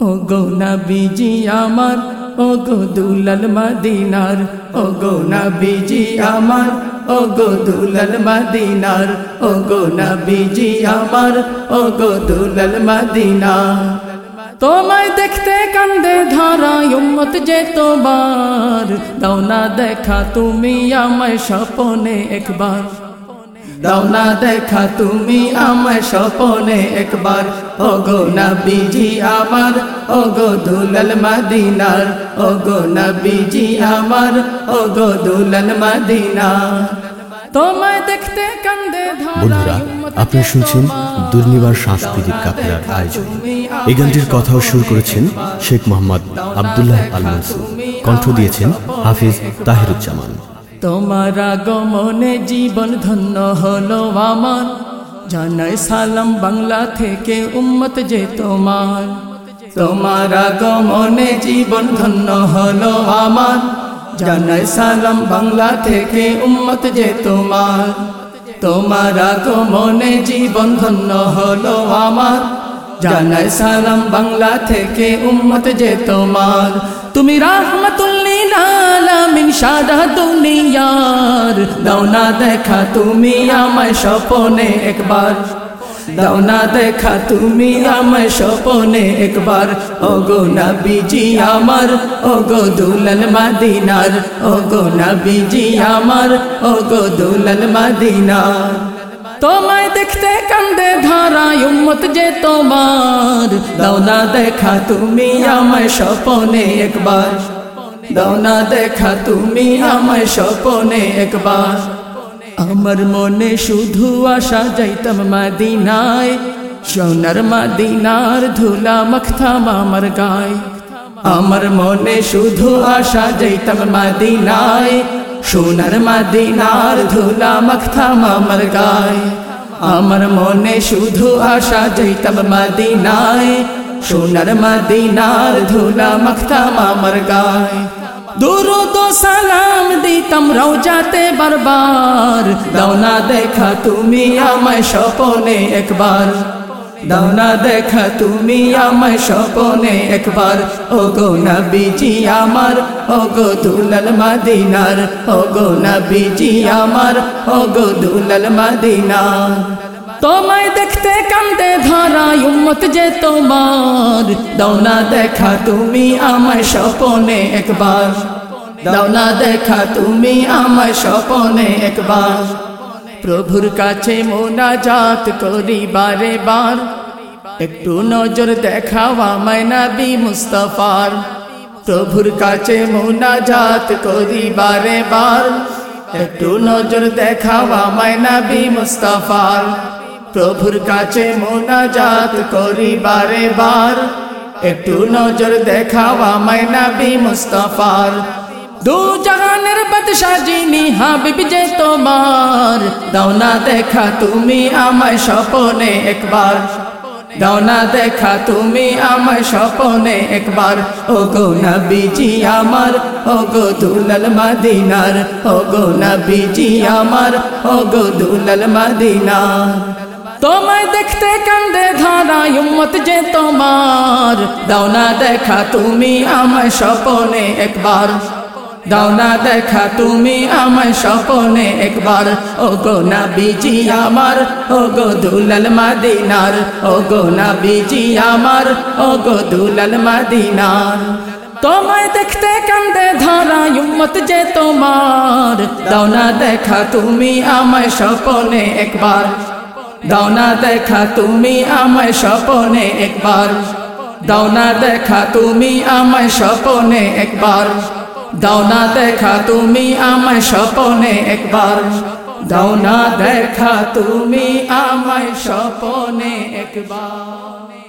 ও গো নবীজি আমার ও গো দুলাল মদিনার ও গো নবীজি আমার ও গো দুলাল মদিনার ও গো নবীজি আমার ও গো দুলাল মদিনার। তোমায় দেখতে কান্দে ধারা, উম্মত যে তোমার। দাও না দেখা তুমি আমায় স্বপনে একবার। দাও না দেখা তুমি আমায় স্বপনে একবার। ও গো নবীজি আমার ও গো দুলাল মদিনার। ও গো নবীজি আমার ও গো দুলাল মদিনার। তোমায় দেখতে কান্দে বন্ধুরা আপনারা শুনছেন দুর্নিবার সাংস্কৃতিক কাফেলার আয়োজন। এই গানটির কথাও সুর করেছেন শেখ মোহাম্মদ আবদুল্লাহ আল মনসুর কণ্ঠ দিয়েছেন হাফিজ তাহিরুজ্জামান। তোমার আগমনে জীবন ধন্য হলো আমার। জানাই সালাম বাংলা থেকে উম্মত যে তোমার। তোমার আগমনে জীবন ধন্য হলো আমার। জানাই সালাম বাংলা থেকে উম্মত যে তোমার। তোমার আগমনে জীবন ধন্য হলো আমার। জানাই সালাম বাংলা থেকে উম্মত যে তোমার। তুমি রাহমাতুল্লিল আলামিন সারা দুনিয়ার। দাও না দেখা তুমি আমায় স্বপনে একবার। দাও না দেখা তুমি আমায় স্বপনে একবার। ও গো নবীজি আমার ও গো দুলাল মদিনার। ও গো নবীজি আমার ও গো দুলাল মদিনার। তোমায় দেখতে কান্দে ধারা উম্মত যে তোমার। দাও না দেখা তুমি আমায় স্বপনে একবার। দাও না দেখা তুমি আমায় স্বপনে একবার। আমার মনে শুধু আশা, যাইতাম মাদিনায়। সোনার মাদিনার ধুলা মাখতাম আমার গায়। আমার মনে শুধু আশা, যাইতাম মাদিনায়। সোনার মাদিনার ধুলা মাখতাম আমার গায়। আমার মনে শুধু আশা, যাইতাম মাদিনায়। সোনার মাদিনার ধুলা মাখতাম আমার গায়। দুরুদ সালাম দিতাম রওজাতে বারবার। দাও না দেখা তুমি আমায় স্বপনে একবার। দাও না দেখা তুমি আমায় স্বপনে একবার। ও গো নবীজি আমার ও গো দুলাল মদিনার। ও গো নবীজি আমার ও গো দুলাল মদিনার। তোমায় দেখতে কান্দে ধারা, উম্মত যে তোমার। দাও না দেখা তুমি আমায় স্বপনে একবার। দাও না দেখা তুমি আমায় স্বপনে একবার। প্রভুর কাছে মোনাজাত করি বারে বার একটু নজর দেখাও আমায় নবী মুস্তফার। প্রভুর কাছে মোনাজাত করি বারে বার একটু নজর দেখাও আমায় নবী মুস্তফার। প্রভুর কাছে মোনাজাত করি বারে বার একটু নজর দেখাও আমায় নবী মুস্তফার। দু জাহানের বাদশা যিনি হাবিব যে তোমার। দাও না দেখা তুমি আমায় স্বপনে একবার। দাও না দেখা তুমি আমায় স্বপনে একবার। ও গো নবীজি আমার ও গো দুলাল মদিনার। ও গো নবীজি আমার ও গো দুলাল মদিনার। তোমায় দেখতে কান্দে ধারা, উম্মত যে তোমার। দাও না দেখা তুমি আমায় স্বপনে একবার। দাও না দেখা তুমি আমায় স্বপনে একবার। ও গো নবীজি আমার ও গো দুলাল মদিনার। ও গো নবীজি আমার ও গো দুলাল মদিনার। তোমায় দেখতে কান্দে ধারা, উম্মত যে তোমার। দাও না দেখা তুমি আমায় স্বপনে একবার। দাও দেখা তুমি আমায় স্বপনে একবার। দাও দেখা তুমি আমায় স্বপনে একবার। দাও দেখা তুমি আমায় স্বপনে একবার। দাও দেখা তুমি আমায় স্বপনে একবার।